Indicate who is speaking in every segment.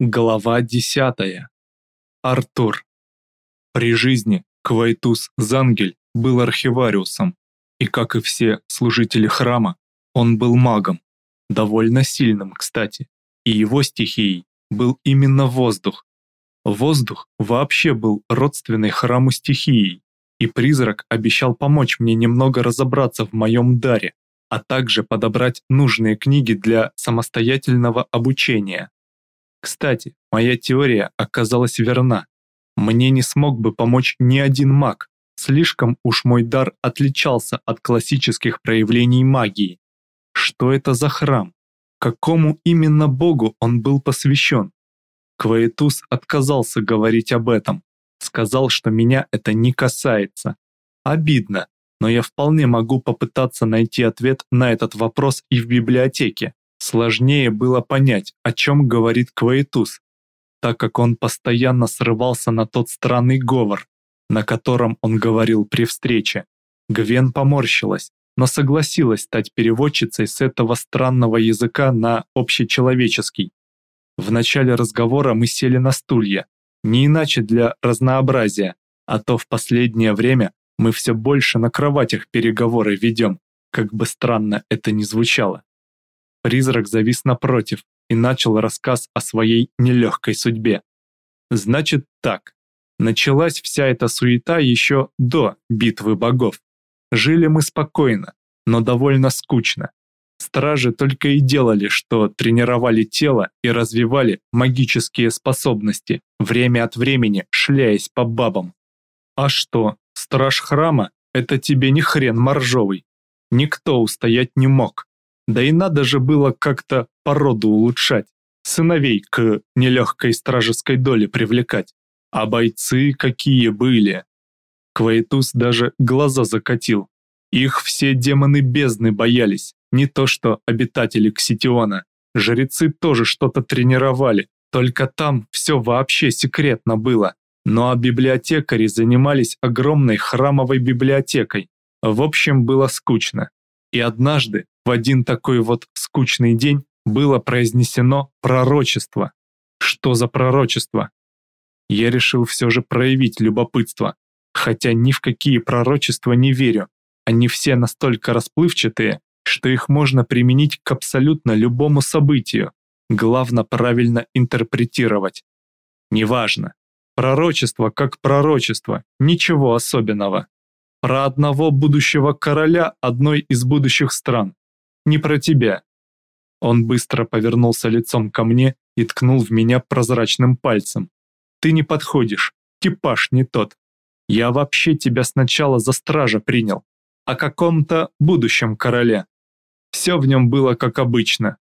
Speaker 1: Глава 10. Артур. При жизни Квайтус Зангель был архивариусом, и, как и все служители храма, он был магом, довольно сильным, кстати, и его стихией был именно воздух. Воздух вообще был родственной храму стихией, и призрак обещал помочь мне немного разобраться в моем даре, а также подобрать нужные книги для самостоятельного обучения. Кстати, моя теория оказалась верна. Мне не смог бы помочь ни один маг. Слишком уж мой дар отличался от классических проявлений магии. Что это за храм? Какому именно богу он был посвящен? Кваетус отказался говорить об этом. Сказал, что меня это не касается. Обидно, но я вполне могу попытаться найти ответ на этот вопрос и в библиотеке. Сложнее было понять, о чем говорит Кваетус, так как он постоянно срывался на тот странный говор, на котором он говорил при встрече. Гвен поморщилась, но согласилась стать переводчицей с этого странного языка на общечеловеческий. В начале разговора мы сели на стулья, не иначе для разнообразия, а то в последнее время мы все больше на кроватях переговоры ведем, как бы странно это ни звучало. Призрак завис напротив и начал рассказ о своей нелегкой судьбе. Значит так, началась вся эта суета еще до битвы богов. Жили мы спокойно, но довольно скучно. Стражи только и делали, что тренировали тело и развивали магические способности, время от времени шляясь по бабам. А что, страж храма – это тебе не хрен моржовый. Никто устоять не мог. Да и надо же было как-то породу улучшать, сыновей к нелегкой стражеской доле привлекать. А бойцы какие были! Квайтус даже глаза закатил. Их все демоны бездны боялись, не то что обитатели Кситиона. Жрецы тоже что-то тренировали, только там все вообще секретно было. Ну а библиотекари занимались огромной храмовой библиотекой. В общем, было скучно. И однажды в один такой вот скучный день было произнесено пророчество. Что за пророчество? Я решил все же проявить любопытство, хотя ни в какие пророчества не верю. Они все настолько расплывчатые, что их можно применить к абсолютно любому событию. Главное правильно интерпретировать. Неважно. Пророчество как пророчество, ничего особенного. Про одного будущего короля одной из будущих стран не про тебя». Он быстро повернулся лицом ко мне и ткнул в меня прозрачным пальцем. «Ты не подходишь, типаж не тот. Я вообще тебя сначала за стража принял, о каком-то будущем короле. Все в нем было как обычно.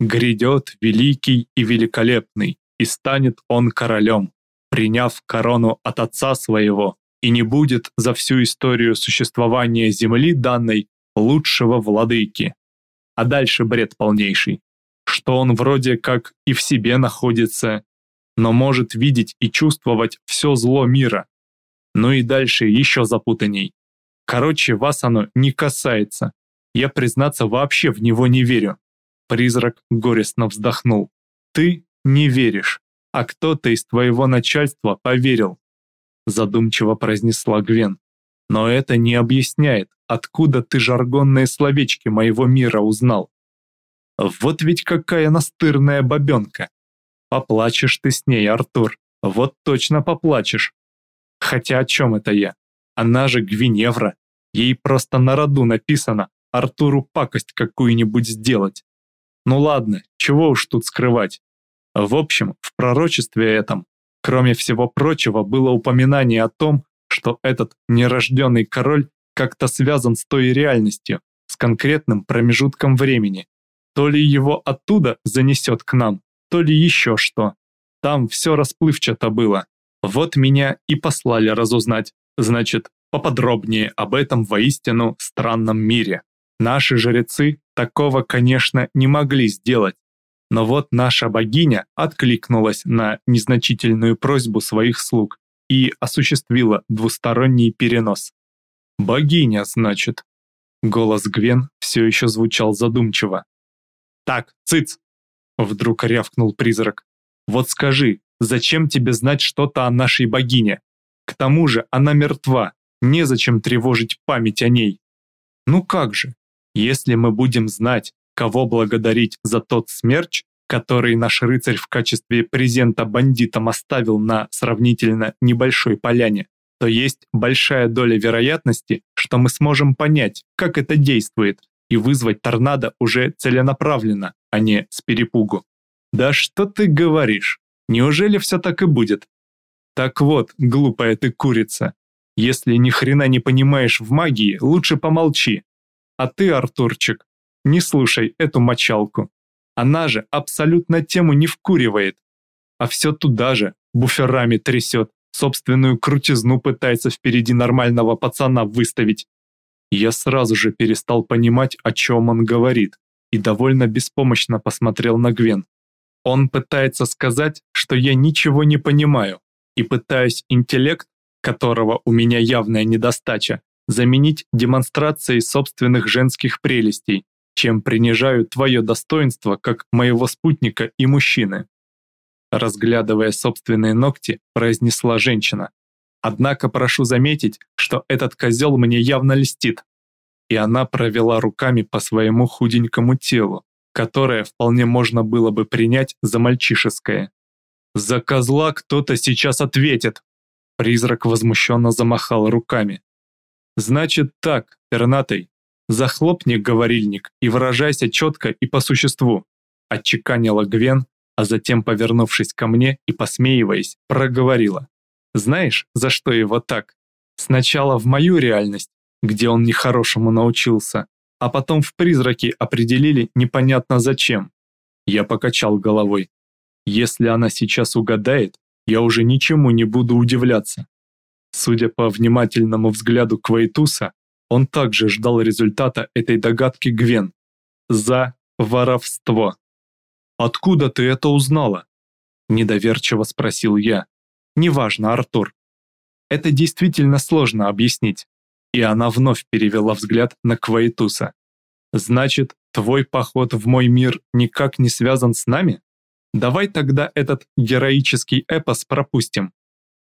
Speaker 1: Грядет великий и великолепный, и станет он королем, приняв корону от отца своего, и не будет за всю историю существования земли данной лучшего владыки а дальше бред полнейший. Что он вроде как и в себе находится, но может видеть и чувствовать все зло мира. Ну и дальше еще запутанней. Короче, вас оно не касается. Я, признаться, вообще в него не верю. Призрак горестно вздохнул. Ты не веришь, а кто-то из твоего начальства поверил. Задумчиво произнесла Гвен. Но это не объясняет, откуда ты жаргонные словечки моего мира узнал. Вот ведь какая настырная бабенка. Поплачешь ты с ней, Артур, вот точно поплачешь. Хотя о чем это я? Она же Гвиневра. Ей просто на роду написано Артуру пакость какую-нибудь сделать. Ну ладно, чего уж тут скрывать. В общем, в пророчестве этом, кроме всего прочего, было упоминание о том, что этот нерожденный король как-то связан с той реальностью, с конкретным промежутком времени. То ли его оттуда занесет к нам, то ли еще что. Там все расплывчато было. Вот меня и послали разузнать, значит, поподробнее об этом воистину странном мире. Наши жрецы такого, конечно, не могли сделать. Но вот наша богиня откликнулась на незначительную просьбу своих слуг и осуществила двусторонний перенос. «Богиня, значит». Голос Гвен все еще звучал задумчиво. «Так, цыц!» Вдруг рявкнул призрак. Вот скажи, зачем тебе знать что-то о нашей богине? К тому же она мертва, незачем тревожить память о ней. Ну как же, если мы будем знать, кого благодарить за тот смерч, который наш рыцарь в качестве презента бандитам оставил на сравнительно небольшой поляне, то есть большая доля вероятности, что мы сможем понять, как это действует, и вызвать торнадо уже целенаправленно, а не с перепугу. Да что ты говоришь? Неужели все так и будет? Так вот, глупая ты курица, если ни хрена не понимаешь в магии, лучше помолчи. А ты, Артурчик, не слушай эту мочалку. Она же абсолютно тему не вкуривает. А все туда же, буферами трясет, собственную крутизну пытается впереди нормального пацана выставить. Я сразу же перестал понимать, о чем он говорит, и довольно беспомощно посмотрел на Гвен. Он пытается сказать, что я ничего не понимаю, и пытаюсь интеллект, которого у меня явная недостача, заменить демонстрацией собственных женских прелестей, чем принижаю твое достоинство как моего спутника и мужчины. Разглядывая собственные ногти, произнесла женщина. Однако прошу заметить, что этот козел мне явно льстит. И она провела руками по своему худенькому телу, которое вполне можно было бы принять за мальчишеское. «За козла кто-то сейчас ответит!» Призрак возмущенно замахал руками. «Значит так, пернатый, захлопни говорильник и выражайся четко и по существу», отчеканила Гвен, а затем, повернувшись ко мне и посмеиваясь, проговорила. Знаешь, за что его так? Сначала в мою реальность, где он нехорошему научился, а потом в призраки определили непонятно зачем. Я покачал головой. Если она сейчас угадает, я уже ничему не буду удивляться. Судя по внимательному взгляду Квейтуса, он также ждал результата этой догадки Гвен. За воровство. «Откуда ты это узнала?» Недоверчиво спросил я. Неважно, Артур. Это действительно сложно объяснить. И она вновь перевела взгляд на Квайтуса. Значит, твой поход в мой мир никак не связан с нами? Давай тогда этот героический эпос пропустим.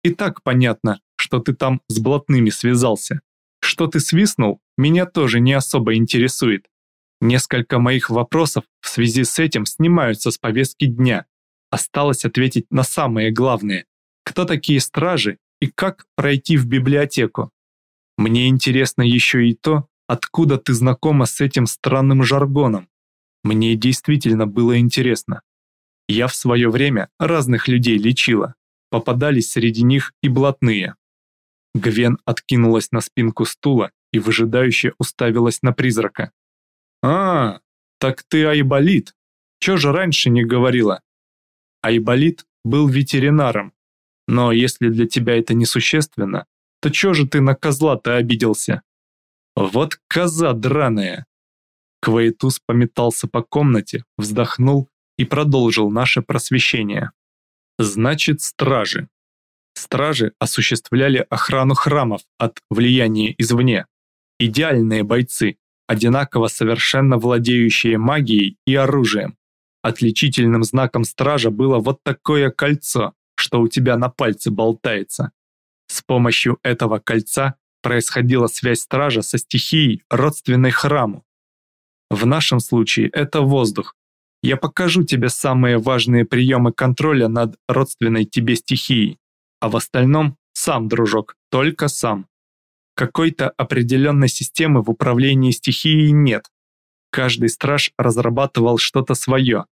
Speaker 1: И так понятно, что ты там с блатными связался. Что ты свистнул, меня тоже не особо интересует. Несколько моих вопросов в связи с этим снимаются с повестки дня. Осталось ответить на самые главные кто такие стражи и как пройти в библиотеку. Мне интересно еще и то, откуда ты знакома с этим странным жаргоном. Мне действительно было интересно. Я в свое время разных людей лечила, попадались среди них и блатные. Гвен откинулась на спинку стула и выжидающе уставилась на призрака. «А, так ты Айболит. Чё же раньше не говорила?» Айболит был ветеринаром, но если для тебя это несущественно, то чё же ты на козла-то обиделся? Вот коза драная!» Квейтус пометался по комнате, вздохнул и продолжил наше просвещение. «Значит, стражи. Стражи осуществляли охрану храмов от влияния извне. Идеальные бойцы, одинаково совершенно владеющие магией и оружием. Отличительным знаком стража было вот такое кольцо, что у тебя на пальце болтается. С помощью этого кольца происходила связь стража со стихией, родственной храму. В нашем случае это воздух. Я покажу тебе самые важные приемы контроля над родственной тебе стихией, а в остальном сам, дружок, только сам. Какой-то определенной системы в управлении стихией нет. Каждый страж разрабатывал что-то свое,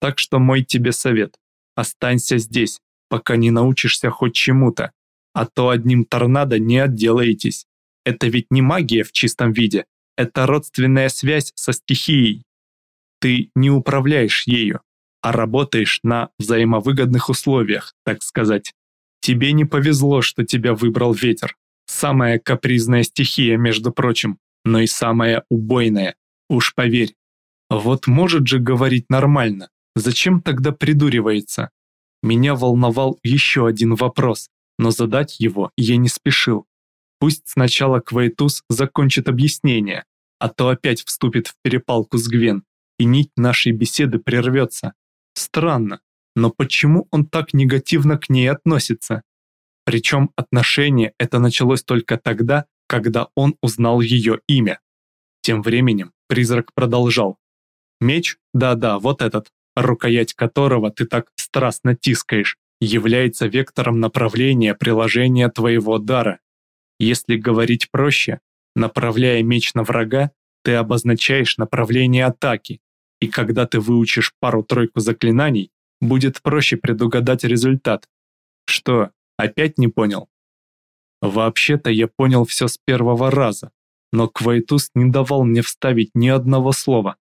Speaker 1: так что мой тебе совет – останься здесь, пока не научишься хоть чему-то, а то одним торнадо не отделаетесь. Это ведь не магия в чистом виде, это родственная связь со стихией. Ты не управляешь ею, а работаешь на взаимовыгодных условиях, так сказать. Тебе не повезло, что тебя выбрал ветер. Самая капризная стихия, между прочим, но и самая убойная, уж поверь. Вот может же говорить нормально, зачем тогда придуривается? Меня волновал еще один вопрос, но задать его я не спешил. Пусть сначала Квайтус закончит объяснение, а то опять вступит в перепалку с Гвен, и нить нашей беседы прервется. Странно, Но почему он так негативно к ней относится? Причем отношение это началось только тогда, когда он узнал ее имя. Тем временем призрак продолжал. Меч, да-да, вот этот, рукоять которого ты так страстно тискаешь, является вектором направления приложения твоего дара. Если говорить проще, направляя меч на врага, ты обозначаешь направление атаки, и когда ты выучишь пару-тройку заклинаний, будет проще предугадать результат. Что, опять не понял? Вообще-то я понял все с первого раза, но Квайтус не давал мне вставить ни одного слова.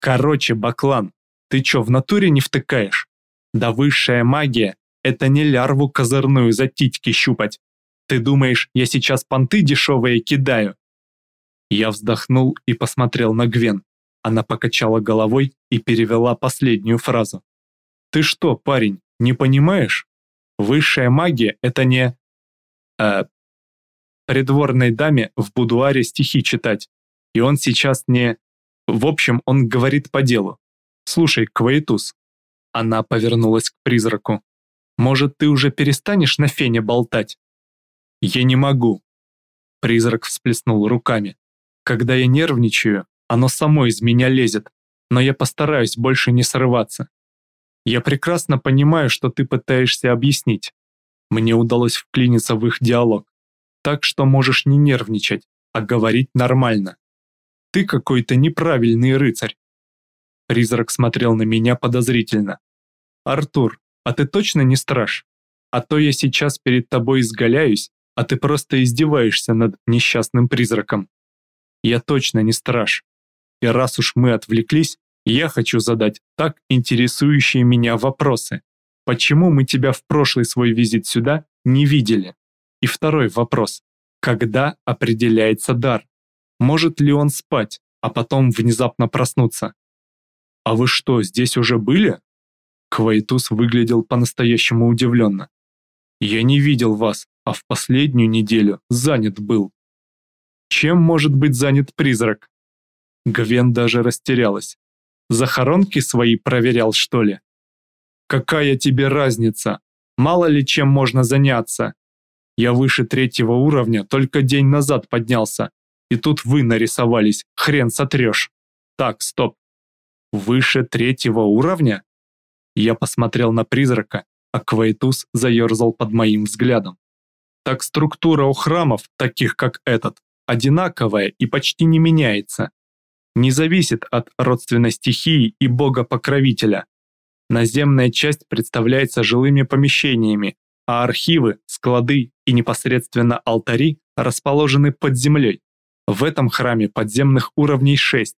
Speaker 1: Короче, Баклан, ты чё, в натуре не втыкаешь? Да высшая магия — это не лярву козырную за титьки щупать. Ты думаешь, я сейчас понты дешевые кидаю? Я вздохнул и посмотрел на Гвен. Она покачала головой и перевела последнюю фразу. Ты что, парень, не понимаешь? Высшая магия — это не... Э, придворной даме в будуаре стихи читать. И он сейчас не... В общем, он говорит по делу. Слушай, Квейтус. Она повернулась к призраку. Может, ты уже перестанешь на фене болтать? Я не могу. Призрак всплеснул руками. Когда я нервничаю, оно само из меня лезет, но я постараюсь больше не срываться. Я прекрасно понимаю, что ты пытаешься объяснить. Мне удалось вклиниться в их диалог. Так что можешь не нервничать, а говорить нормально. Ты какой-то неправильный рыцарь. Призрак смотрел на меня подозрительно. Артур, а ты точно не страж? А то я сейчас перед тобой изгаляюсь, а ты просто издеваешься над несчастным призраком. Я точно не страж. И раз уж мы отвлеклись, я хочу задать так интересующие меня вопросы. Почему мы тебя в прошлый свой визит сюда не видели? И второй вопрос. Когда определяется дар? Может ли он спать, а потом внезапно проснуться? А вы что, здесь уже были? Квайтус выглядел по-настоящему удивленно. Я не видел вас, а в последнюю неделю занят был. Чем может быть занят призрак? Гвен даже растерялась. Захоронки свои проверял, что ли? Какая тебе разница? Мало ли чем можно заняться. Я выше третьего уровня только день назад поднялся. И тут вы нарисовались, хрен сотрешь. Так, стоп. Выше третьего уровня? Я посмотрел на призрака, а Квайтус заерзал под моим взглядом. Так структура у храмов, таких как этот, одинаковая и почти не меняется не зависит от родственной стихии и бога-покровителя. Наземная часть представляется жилыми помещениями, а архивы, склады и непосредственно алтари расположены под землей. В этом храме подземных уровней 6,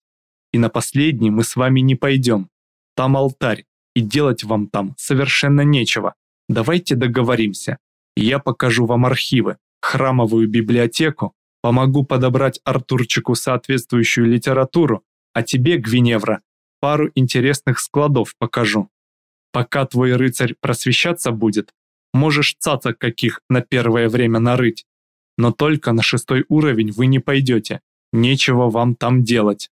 Speaker 1: и на последний мы с вами не пойдем. Там алтарь, и делать вам там совершенно нечего. Давайте договоримся. Я покажу вам архивы, храмовую библиотеку, Помогу подобрать Артурчику соответствующую литературу, а тебе, Гвиневра, пару интересных складов покажу. Пока твой рыцарь просвещаться будет, можешь цацок каких на первое время нарыть. Но только на шестой уровень вы не пойдете, нечего вам там делать.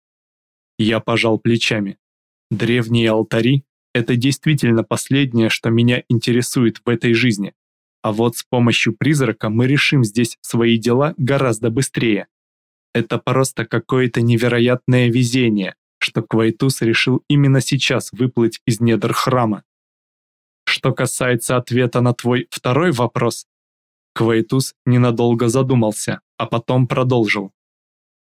Speaker 1: Я пожал плечами. Древние алтари – это действительно последнее, что меня интересует в этой жизни. А вот с помощью призрака мы решим здесь свои дела гораздо быстрее. Это просто какое-то невероятное везение, что Квайтус решил именно сейчас выплыть из недр храма. Что касается ответа на твой второй вопрос, Квайтус ненадолго задумался, а потом продолжил.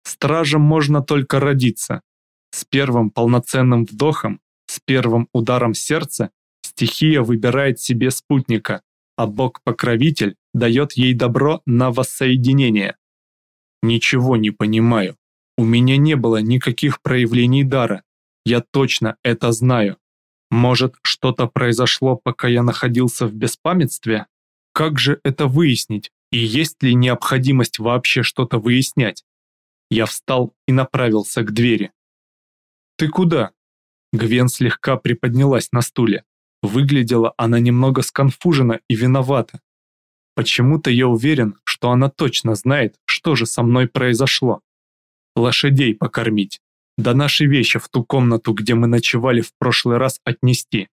Speaker 1: Стражем можно только родиться. С первым полноценным вдохом, с первым ударом сердца стихия выбирает себе спутника, а Бог-покровитель дает ей добро на воссоединение. Ничего не понимаю. У меня не было никаких проявлений дара. Я точно это знаю. Может, что-то произошло, пока я находился в беспамятстве? Как же это выяснить? И есть ли необходимость вообще что-то выяснять? Я встал и направился к двери. «Ты куда?» Гвен слегка приподнялась на стуле. Выглядела она немного сконфужена и виновата. Почему-то я уверен, что она точно знает, что же со мной произошло. Лошадей покормить. Да наши вещи в ту комнату, где мы ночевали в прошлый раз, отнести.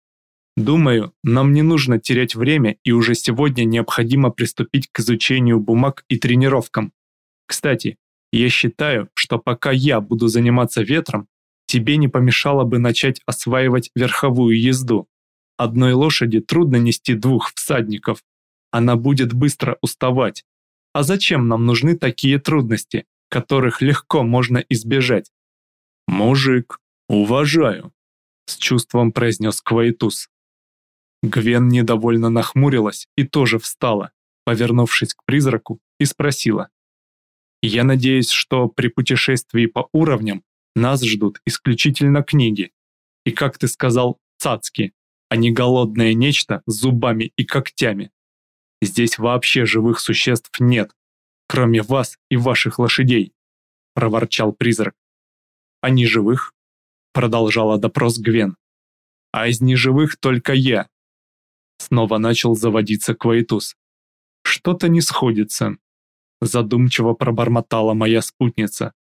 Speaker 1: Думаю, нам не нужно терять время и уже сегодня необходимо приступить к изучению бумаг и тренировкам. Кстати, я считаю, что пока я буду заниматься ветром, тебе не помешало бы начать осваивать верховую езду. Одной лошади трудно нести двух всадников. Она будет быстро уставать. А зачем нам нужны такие трудности, которых легко можно избежать? Мужик, уважаю, с чувством произнес Квайтус. Гвен недовольно нахмурилась и тоже встала, повернувшись к призраку, и спросила. «Я надеюсь, что при путешествии по уровням нас ждут исключительно книги. И, как ты сказал, цацки, а не голодное нечто с зубами и когтями. Здесь вообще живых существ нет, кроме вас и ваших лошадей», — проворчал призрак. «А не живых?» — продолжала допрос Гвен. «А из неживых только я, Снова начал заводиться Квейтус. «Что-то не сходится», — задумчиво пробормотала моя спутница.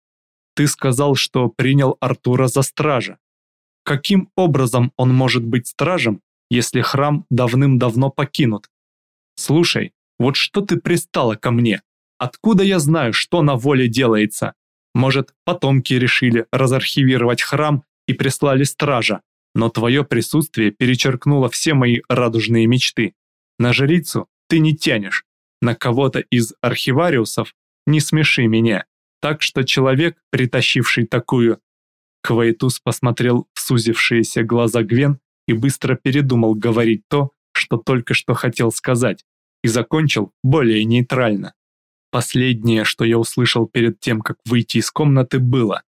Speaker 1: «Ты сказал, что принял Артура за стража. Каким образом он может быть стражем, если храм давным-давно покинут? Слушай, вот что ты пристала ко мне? Откуда я знаю, что на воле делается? Может, потомки решили разархивировать храм и прислали стража, но твое присутствие перечеркнуло все мои радужные мечты. На жрицу ты не тянешь, на кого-то из архивариусов не смеши меня. Так что человек, притащивший такую... Квейтус посмотрел сузившиеся глаза Гвен и быстро передумал говорить то, что только что хотел сказать, и закончил более нейтрально. Последнее, что я услышал перед тем, как выйти из комнаты, было.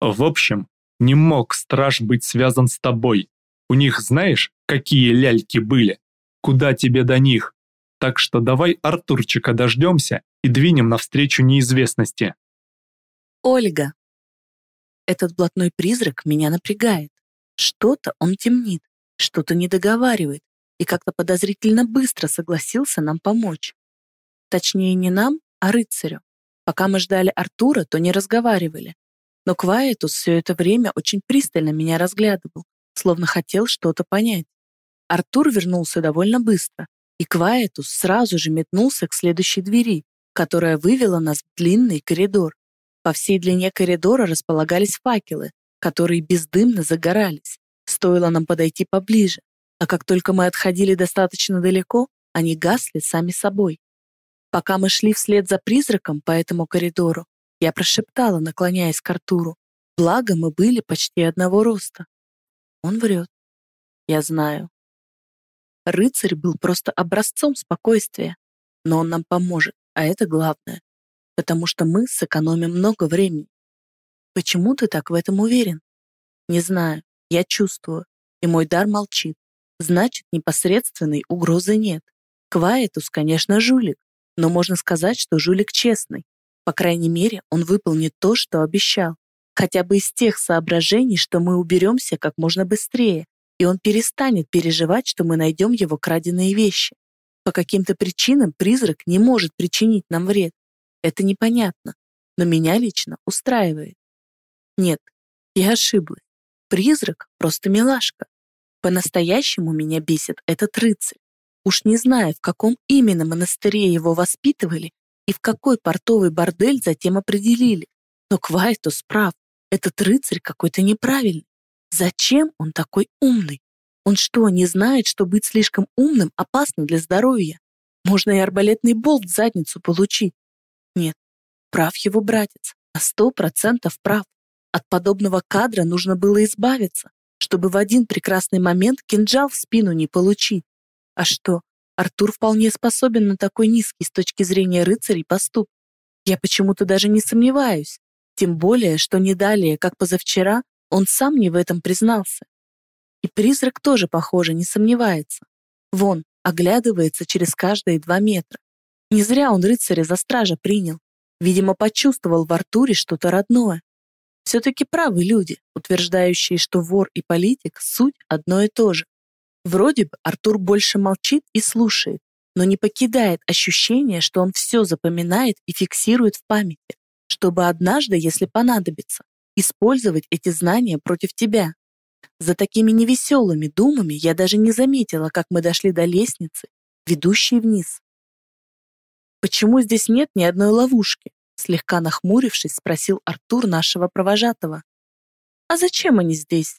Speaker 1: В общем, не мог страж быть связан с тобой. У них знаешь, какие ляльки были? Куда тебе до них? Так что давай Артурчика дождемся и двинем навстречу неизвестности.
Speaker 2: Ольга. Этот блатной призрак меня напрягает. Что-то он темнит, что-то не договаривает и как-то подозрительно быстро согласился нам помочь. Точнее, не нам, а рыцарю. Пока мы ждали Артура, то не разговаривали, но Кваетус все это время очень пристально меня разглядывал, словно хотел что-то понять. Артур вернулся довольно быстро, и Кваетус сразу же метнулся к следующей двери, которая вывела нас в длинный коридор. По всей длине коридора располагались факелы, которые бездымно загорались. Стоило нам подойти поближе, а как только мы отходили достаточно далеко, они гасли сами собой. Пока мы шли вслед за призраком по этому коридору, я прошептала, наклоняясь к Артуру. Благо, мы были почти одного роста. Он врет. Я знаю. Рыцарь был просто образцом спокойствия. Но он нам поможет, а это главное. Потому что мы сэкономим много времени. Почему ты так в этом уверен? Не знаю. Я чувствую. И мой дар молчит. Значит, непосредственной угрозы нет. Кваетус, конечно, жулик. Но можно сказать, что жулик честный. По крайней мере, он выполнит то, что обещал. Хотя бы из тех соображений, что мы уберемся как можно быстрее, и он перестанет переживать, что мы найдем его краденые вещи. По каким-то причинам призрак не может причинить нам вред. Это непонятно, но меня лично устраивает. Нет, я ошиблась. Призрак просто милашка. По-настоящему меня бесит этот рыцарь. Уж не знаю, в каком именно монастыре его воспитывали и в какой портовый бордель затем определили. Но Квайтус прав, этот рыцарь какой-то неправильный. Зачем он такой умный? Он что, не знает, что быть слишком умным опасно для здоровья? Можно и арбалетный болт в задницу получить. Нет, прав его братец, на сто процентов прав. От подобного кадра нужно было избавиться, чтобы в один прекрасный момент кинжал в спину не получить. А что, Артур вполне способен на такой низкий с точки зрения рыцарей поступ. Я почему-то даже не сомневаюсь. Тем более, что не далее, как позавчера, он сам мне в этом признался. И призрак тоже, похоже, не сомневается. Вон, оглядывается через каждые два метра. Не зря он рыцаря за стража принял. Видимо, почувствовал в Артуре что-то родное. Все-таки правы люди, утверждающие, что вор и политик — суть одно и то же. Вроде бы Артур больше молчит и слушает, но не покидает ощущение, что он все запоминает и фиксирует в памяти, чтобы однажды, если понадобится, использовать эти знания против тебя. За такими невеселыми думами я даже не заметила, как мы дошли до лестницы, ведущей вниз. «Почему здесь нет ни одной ловушки?» Слегка нахмурившись, спросил Артур нашего провожатого. «А зачем они здесь?»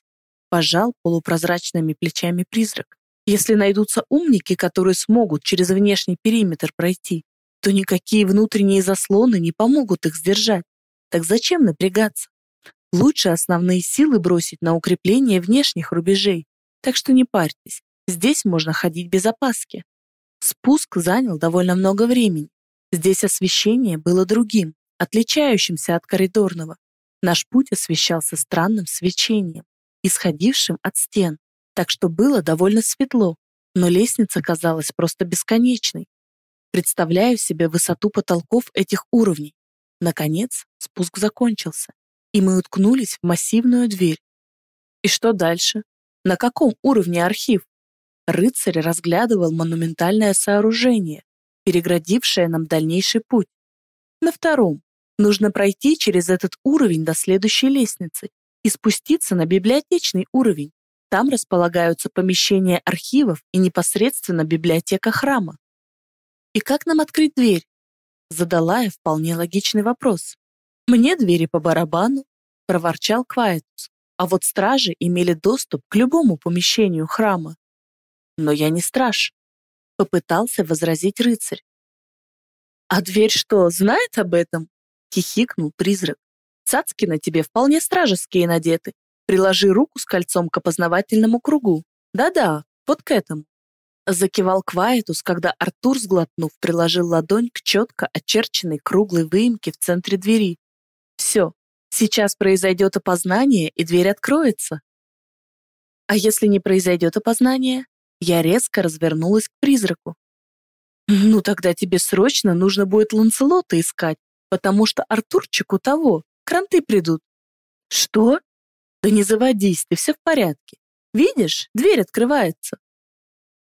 Speaker 2: Пожал полупрозрачными плечами призрак. «Если найдутся умники, которые смогут через внешний периметр пройти, то никакие внутренние заслоны не помогут их сдержать. Так зачем напрягаться? Лучше основные силы бросить на укрепление внешних рубежей. Так что не парьтесь, здесь можно ходить без опаски. Спуск занял довольно много времени. Здесь освещение было другим, отличающимся от коридорного. Наш путь освещался странным свечением, исходившим от стен, так что было довольно светло, но лестница казалась просто бесконечной. Представляю себе высоту потолков этих уровней. Наконец, спуск закончился, и мы уткнулись в массивную дверь. И что дальше? На каком уровне архив? Рыцарь разглядывал монументальное сооружение, переградившее нам дальнейший путь. На втором нужно пройти через этот уровень до следующей лестницы и спуститься на библиотечный уровень. Там располагаются помещения архивов и непосредственно библиотека храма. И как нам открыть дверь? Задала я вполне логичный вопрос. Мне двери по барабану, проворчал Квайтус, а вот стражи имели доступ к любому помещению храма. Но я не страж, попытался возразить рыцарь. А дверь что, знает об этом? Хихикнул призрак. Цацки на тебе вполне стражеские надеты. Приложи руку с кольцом к опознавательному кругу. Да-да, вот к этому. Закивал Квайтус, когда Артур, сглотнув, приложил ладонь к четко очерченной круглой выемке в центре двери. Все, сейчас произойдет опознание, и дверь откроется. А если не произойдет опознание? Я резко развернулась к призраку. Ну тогда тебе срочно нужно будет Ланселота искать, потому что Артурчику того, кранты придут. Что? Да не заводись, ты все в порядке. Видишь, дверь открывается.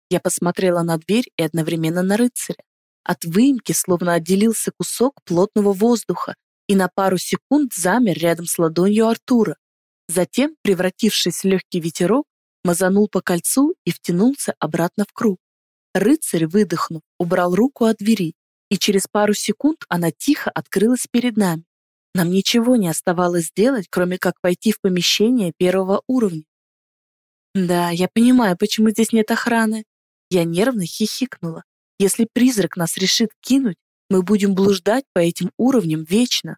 Speaker 2: Я посмотрела на дверь и одновременно на рыцаря. От выемки словно отделился кусок плотного воздуха и на пару секунд замер рядом с ладонью Артура. Затем, превратившись в легкий ветерок, мазанул по кольцу и втянулся обратно в круг. Рыцарь, выдохнув, убрал руку от двери, и через пару секунд она тихо открылась перед нами. Нам ничего не оставалось сделать, кроме как войти в помещение первого уровня. Да, я понимаю, почему здесь нет охраны. Я нервно хихикнула. Если призрак нас решит кинуть, мы будем блуждать по этим уровням вечно.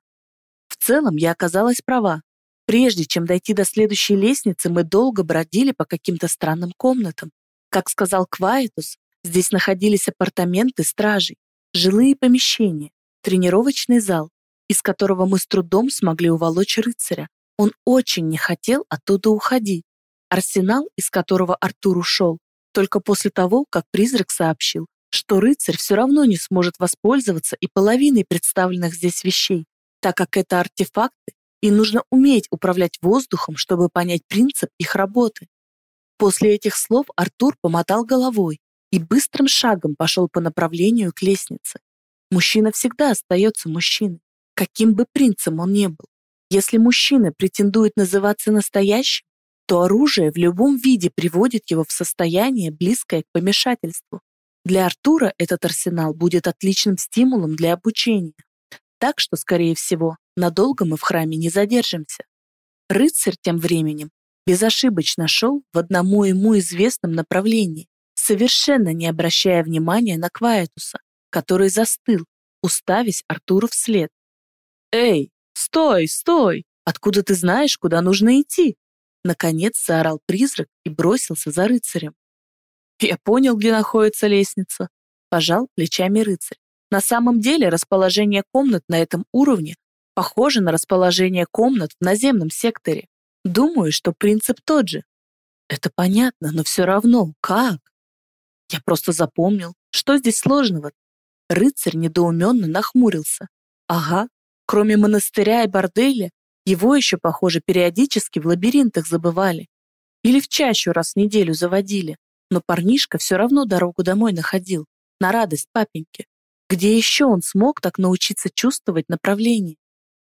Speaker 2: В целом, я оказалась права. Прежде чем дойти до следующей лестницы, мы долго бродили по каким-то странным комнатам. Как сказал Квайтус, здесь находились апартаменты стражей, жилые помещения, тренировочный зал, из которого мы с трудом смогли уволочь рыцаря. Он очень не хотел оттуда уходить. Арсенал, из которого Артур ушел, только после того, как призрак сообщил, что рыцарь все равно не сможет воспользоваться и половиной представленных здесь вещей, так как это артефакты, и нужно уметь управлять воздухом, чтобы понять принцип их работы. После этих слов Артур помотал головой и быстрым шагом пошел по направлению к лестнице. Мужчина всегда остается мужчиной, каким бы принцем он ни был. Если мужчина претендует называться настоящим, то оружие в любом виде приводит его в состояние, близкое к помешательству. Для Артура этот арсенал будет отличным стимулом для обучения. Так что, скорее всего, надолго мы в храме не задержимся. Рыцарь тем временем безошибочно шел в одному ему известном направлении, совершенно не обращая внимания на Квайтуса, который застыл, уставясь Артуру вслед. «Эй, стой, стой! Откуда ты знаешь, куда нужно идти?» Наконец заорал призрак и бросился за рыцарем. Я понял, где находится лестница. Пожал плечами рыцарь. На самом деле расположение комнат на этом уровне похоже на расположение комнат в наземном секторе. Думаю, что принцип тот же. Это понятно, но все равно, как? Я просто запомнил, что здесь сложного. Рыцарь недоуменно нахмурился. Ага, кроме монастыря и борделя, его еще, похоже, периодически в лабиринтах забывали. Или в чащу раз в неделю заводили. Но парнишка все равно дорогу домой находил, на радость папеньке. Где еще он смог так научиться чувствовать направление?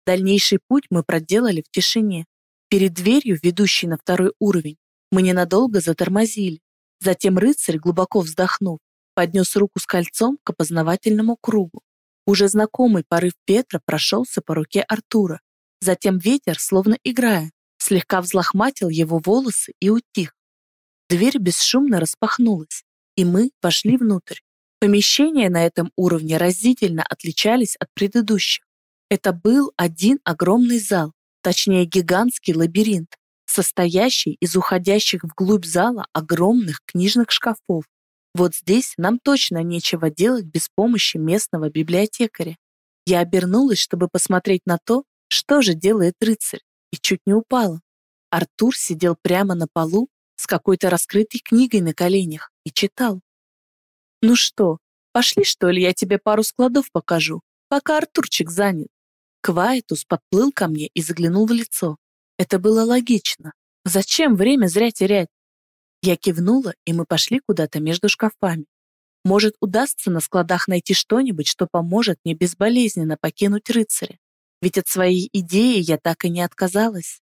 Speaker 2: Дальнейший путь мы проделали в тишине. Перед дверью, ведущей на второй уровень, мы ненадолго затормозили. Затем рыцарь, глубоко вздохнув, поднес руку с кольцом к опознавательному кругу. Уже знакомый порыв ветра прошелся по руке Артура. Затем ветер, словно играя, слегка взлохматил его волосы и утих. Дверь бесшумно распахнулась, и мы вошли внутрь. Помещения на этом уровне разительно отличались от предыдущих. Это был один огромный зал, точнее гигантский лабиринт, состоящий из уходящих вглубь зала огромных книжных шкафов. Вот здесь нам точно нечего делать без помощи местного библиотекаря. Я обернулась, чтобы посмотреть на то, что же делает рыцарь, и чуть не упала. Артур сидел прямо на полу с какой-то раскрытой книгой на коленях и читал. «Ну что, пошли, что ли, я тебе пару складов покажу, пока Артурчик занят?» Квайтус подплыл ко мне и заглянул в лицо. Это было логично. Зачем время зря терять? Я кивнула, и мы пошли куда-то между шкафами. Может, удастся на складах найти что-нибудь, что поможет мне безболезненно покинуть рыцаря. Ведь от своей идеи я так и не отказалась.